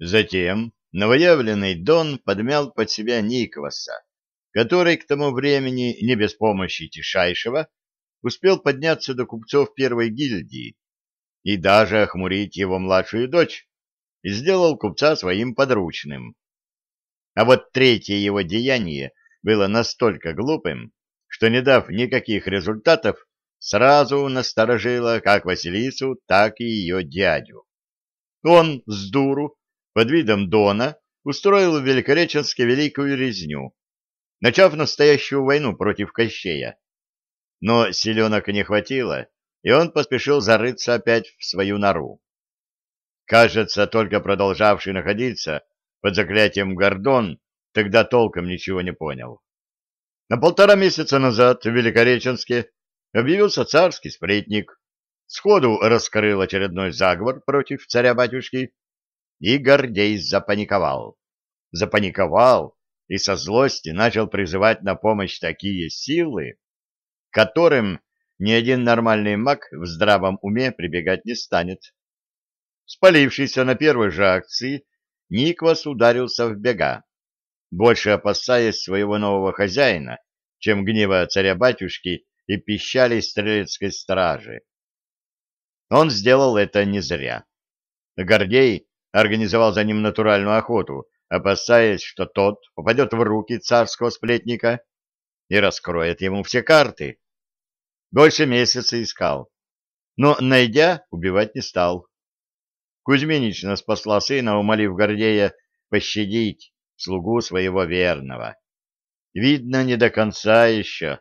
Затем новоявленный Дон подмял под себя Никваса, который к тому времени, не без помощи Тишайшего, успел подняться до купцов первой гильдии и даже охмурить его младшую дочь, и сделал купца своим подручным. А вот третье его деяние было настолько глупым, что, не дав никаких результатов, сразу насторожило как Василису, так и ее дядю. Он с дуру под видом Дона устроил в Великореченске великую резню, начав настоящую войну против Кощея. Но селенок не хватило, и он поспешил зарыться опять в свою нору. Кажется, только продолжавший находиться под заклятием Гордон тогда толком ничего не понял. На полтора месяца назад в Великореченске объявился царский сплетник, сходу раскрыл очередной заговор против царя-батюшки, и Гордей запаниковал. Запаниковал и со злости начал призывать на помощь такие силы, которым ни один нормальный маг в здравом уме прибегать не станет. Спалившийся на первой же акции, Никвас ударился в бега, больше опасаясь своего нового хозяина, чем гнева царя-батюшки и пищали стрелецкой стражи. Он сделал это не зря. Гордей организовал за ним натуральную охоту, опасаясь, что тот попадет в руки царского сплетника и раскроет ему все карты. Больше месяца искал, но, найдя, убивать не стал. Кузьминична спасла сына, умолив Гордея пощадить слугу своего верного. Видно, не до конца еще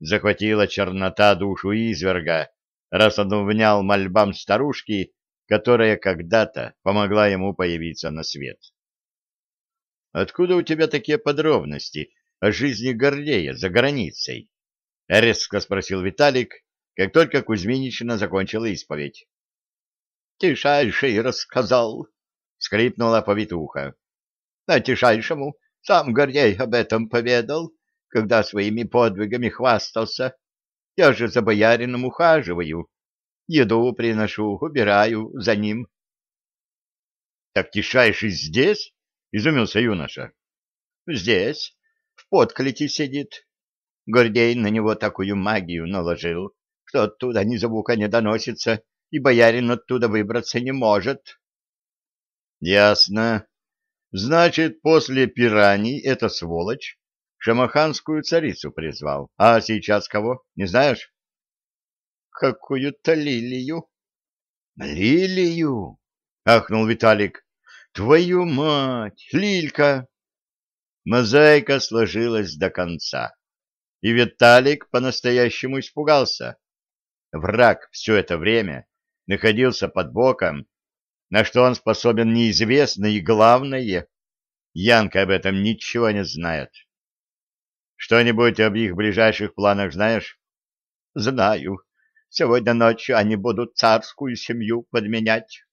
захватила чернота душу изверга, раз он внял мольбам старушки, которая когда-то помогла ему появиться на свет. «Откуда у тебя такие подробности о жизни Гордея за границей?» — резко спросил Виталик, как только Кузьминична закончила исповедь. «Тишайший рассказал», — скрипнула повитуха. «А тишайшему сам Гордей об этом поведал, когда своими подвигами хвастался. Я же за боярином ухаживаю, еду приношу, убираю за ним». «Так тишайший здесь?» — изумился юноша. «Здесь, в подклете сидит, Гордей на него такую магию наложил, что оттуда ни звука не доносится, и боярин оттуда выбраться не может. — Ясно. Значит, после пираний эта сволочь шамаханскую царицу призвал. А сейчас кого? Не знаешь? — Какую-то лилию. — Лилию? — ахнул Виталик. — Твою мать! Лилька! Мозаика сложилась до конца и Виталик по-настоящему испугался. Враг все это время находился под боком, на что он способен неизвестно, и главное, Янка об этом ничего не знает. Что-нибудь об их ближайших планах знаешь? Знаю. Сегодня ночью они будут царскую семью подменять.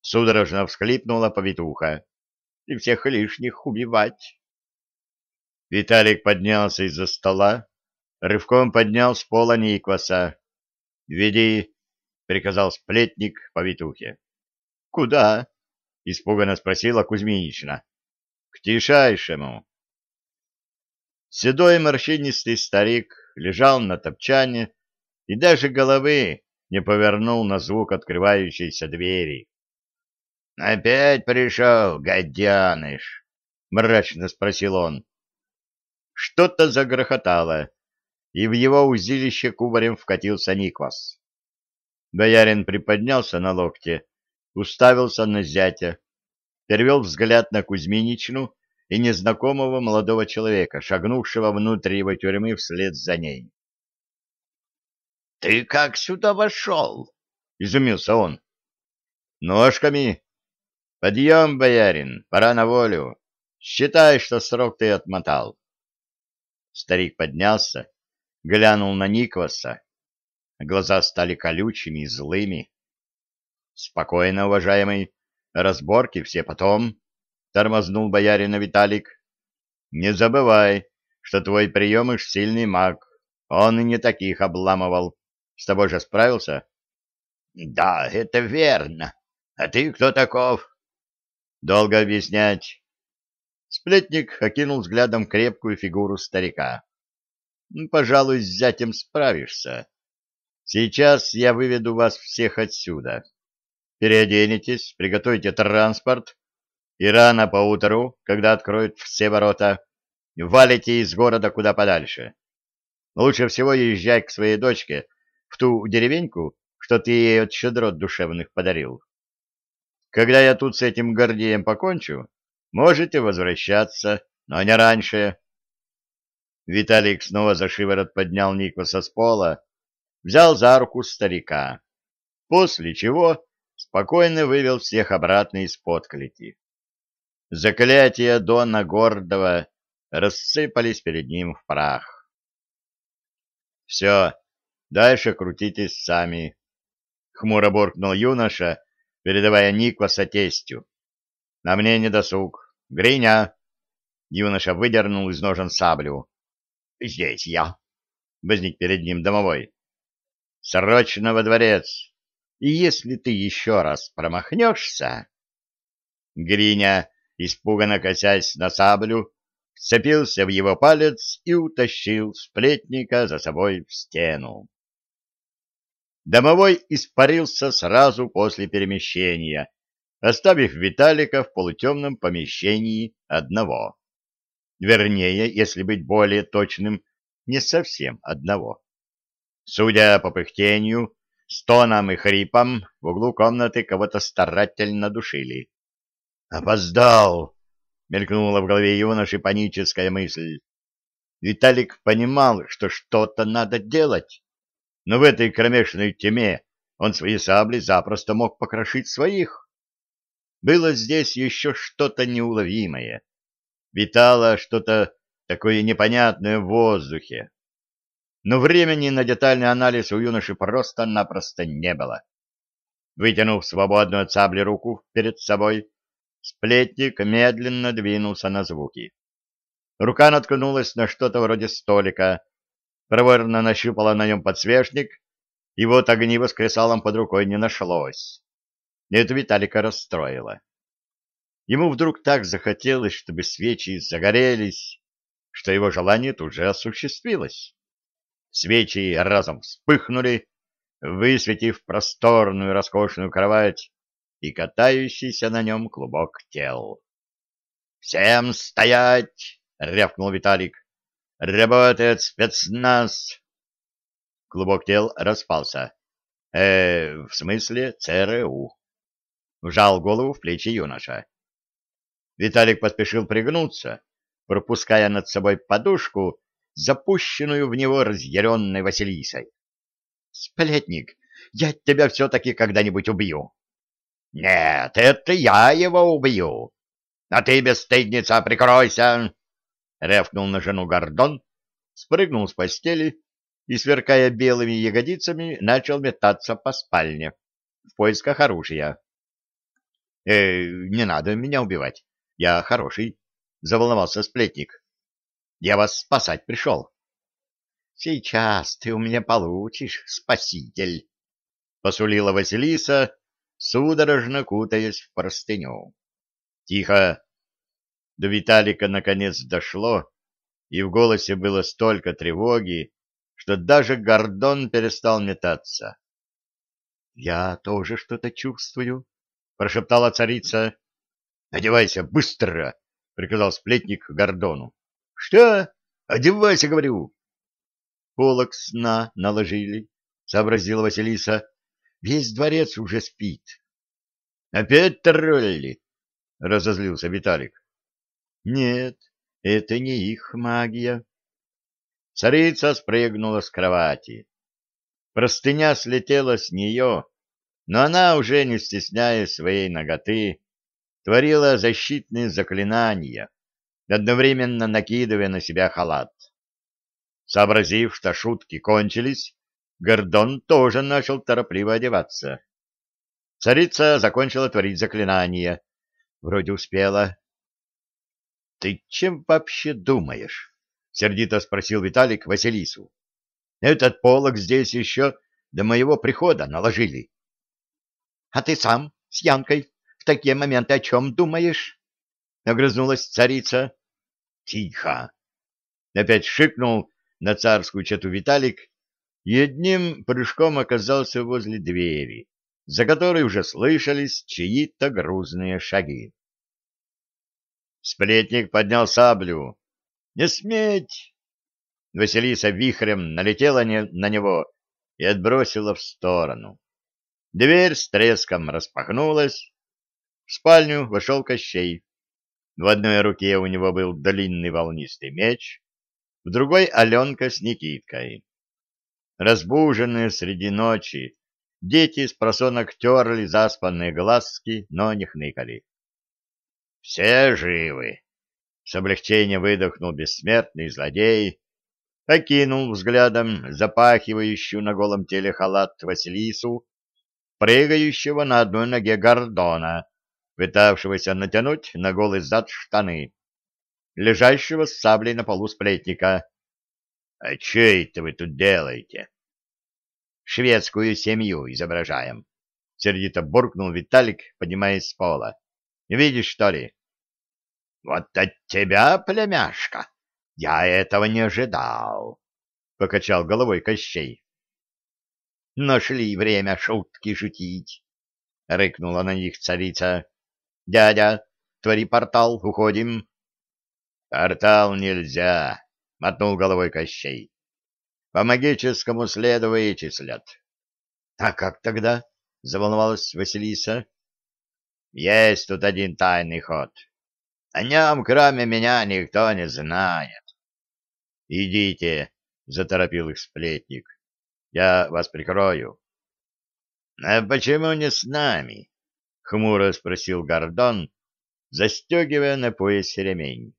Судорожно всхлипнула повитуха. И всех лишних убивать. Виталик поднялся из-за стола, рывком поднял с пола Никваса. — Веди, — приказал сплетник по витухе. — Куда? — испуганно спросила Кузьминична. — К тишайшему. Седой морщинистый старик лежал на топчане и даже головы не повернул на звук открывающейся двери. — Опять пришел, гадяныш? — мрачно спросил он. Что-то загрохотало, и в его узилище кубарем вкатился Никвас. Боярин приподнялся на локте, уставился на зятя, перевел взгляд на Кузьминичну и незнакомого молодого человека, шагнувшего внутрь его тюрьмы вслед за ней. — Ты как сюда вошел? — изумился он. — Ножками. — Подъем, боярин, пора на волю. Считай, что срок ты отмотал. Старик поднялся, глянул на Никваса. Глаза стали колючими и злыми. — Спокойно, уважаемый, разборки все потом, — тормознул боярина Виталик. — Не забывай, что твой приемыш сильный маг. Он и не таких обламывал. С тобой же справился? — Да, это верно. А ты кто таков? Долго объяснять. Сплетник окинул взглядом крепкую фигуру старика. Пожалуй, с зятем справишься. Сейчас я выведу вас всех отсюда. Переоденетесь, приготовьте транспорт, и рано поутру, когда откроют все ворота, валите из города куда подальше. Лучше всего езжай к своей дочке в ту деревеньку, что ты ей от щедрот душевных подарил. Когда я тут с этим Гордеем покончу, можете возвращаться, но не раньше. Виталик снова за шиворот поднял Никваса с пола, взял за руку старика, после чего спокойно вывел всех обратно из-под клети. Заклятия Дона Гордого рассыпались перед ним в прах. «Все, дальше крутитесь сами», — хмуро буркнул юноша, передавая Никваса тестю. «На мне не досуг. Гриня!» Юноша выдернул из ножен саблю. Здесь я. Возник перед ним домовой. Срочно во дворец. И если ты еще раз промахнешься... Гриня, испуганно косясь на саблю, вцепился в его палец и утащил сплетника за собой в стену. Домовой испарился сразу после перемещения, оставив Виталика в полутемном помещении одного. Вернее, если быть более точным, не совсем одного. Судя по пыхтению, стонам и хрипам, в углу комнаты кого-то старательно душили. «Опоздал!» — мелькнула в голове юноши паническая мысль. Виталик понимал, что что-то надо делать, но в этой кромешной тьме он свои сабли запросто мог покрошить своих. Было здесь еще что-то неуловимое витало что-то такое непонятное в воздухе. Но времени на детальный анализ у юноши просто-напросто не было. Вытянув свободную от сабли руку перед собой, сплетник медленно двинулся на звуки. Рука наткнулась на что-то вроде столика, проворно нащупала на нем подсвечник, и вот огниво с кресалом под рукой не нашлось. Это Виталика расстроило. Ему вдруг так захотелось, чтобы свечи загорелись, что его желание тут же осуществилось. Свечи разом вспыхнули, высветив просторную роскошную кровать и катающийся на нем клубок тел. «Всем стоять!» — рявкнул Виталик. «Работает спецназ!» Клубок тел распался. «Э, в смысле ЦРУ?» Вжал голову в плечи юноша. Виталик поспешил пригнуться, пропуская над собой подушку, запущенную в него разъяренной Василисой. — Сплетник, я тебя все-таки когда-нибудь убью. — Нет, это я его убью. А ты, бесстыдница, прикройся! — рявкнул на жену Гордон, спрыгнул с постели и, сверкая белыми ягодицами, начал метаться по спальне в поисках оружия. — Э, не надо меня убивать. Я хороший, — заволновался сплетник. Я вас спасать пришел. Сейчас ты у меня получишь, спаситель, — посулила Василиса, судорожно кутаясь в простыню. Тихо. До Виталика наконец дошло, и в голосе было столько тревоги, что даже Гордон перестал метаться. — Я тоже что-то чувствую, — прошептала царица. Одевайся быстро, приказал сплетник Гордону. Что? Одевайся, говорю. Полок сна наложили, сообразила Василиса. Весь дворец уже спит. Опять тролли? разозлился Виталик. Нет, это не их магия. Царица спрыгнула с кровати. Простыня слетела с нее, но она, уже не стесняя своей ноготы, творила защитные заклинания, одновременно накидывая на себя халат. Сообразив, что шутки кончились, Гордон тоже начал торопливо одеваться. Царица закончила творить заклинание. Вроде успела. — Ты чем вообще думаешь? — сердито спросил Виталик Василису. — Этот полог здесь еще до моего прихода наложили. — А ты сам с Янкой в такие моменты о чем думаешь? — огрызнулась царица. — Тихо! — опять шикнул на царскую чету Виталик и одним прыжком оказался возле двери, за которой уже слышались чьи-то грузные шаги. Сплетник поднял саблю. «Не сметь!» Василиса вихрем налетела на него и отбросила в сторону. Дверь с треском распахнулась. В спальню вошел Кощей. В одной руке у него был длинный волнистый меч, в другой — Аленка с Никиткой. Разбуженные среди ночи, дети с просонок терли заспанные глазки, но не хныкали. «Все живы!» — с облегчением выдохнул бессмертный злодей, окинул взглядом запахивающую на голом теле халат Василису, прыгающего на одной ноге Гордона, пытавшегося натянуть на голый зад штаны, лежащего с саблей на полу сплетника. — А что это вы тут делаете? — Шведскую семью изображаем, — сердито буркнул Виталик, поднимаясь с пола. — Видишь, что ли? — Вот от тебя, племяшка, я этого не ожидал, — покачал головой Кощей. — Нашли время шутки шутить, — рыкнула на них царица. — Дядя, твори портал, уходим. — Портал нельзя, — мотнул головой Кощей. — По магическому следу вычислят. — А как тогда? — заволновалась Василиса. — Есть тут один тайный ход. О нем, кроме меня, никто не знает. — Идите, — заторопил их сплетник. — Я вас прикрою. — А почему не с нами? — хмуро спросил Гордон, застегивая на поясе ремень.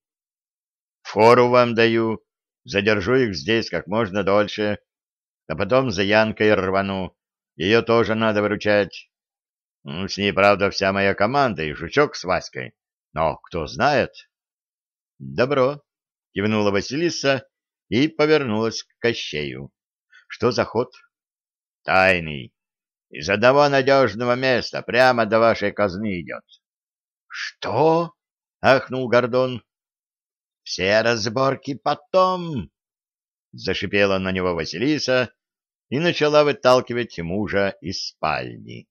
— Фору вам даю, задержу их здесь как можно дольше, а потом за Янкой рвану. Ее тоже надо выручать. С ней, правда, вся моя команда и Жучок с Васькой. Но кто знает? — Добро, — кивнула Василиса и повернулась к Кощею. — Что за ход? — Тайный. Из одного надежного места прямо до вашей казны идет. — Что? — ахнул Гордон. — Все разборки потом! — зашипела на него Василиса и начала выталкивать мужа из спальни.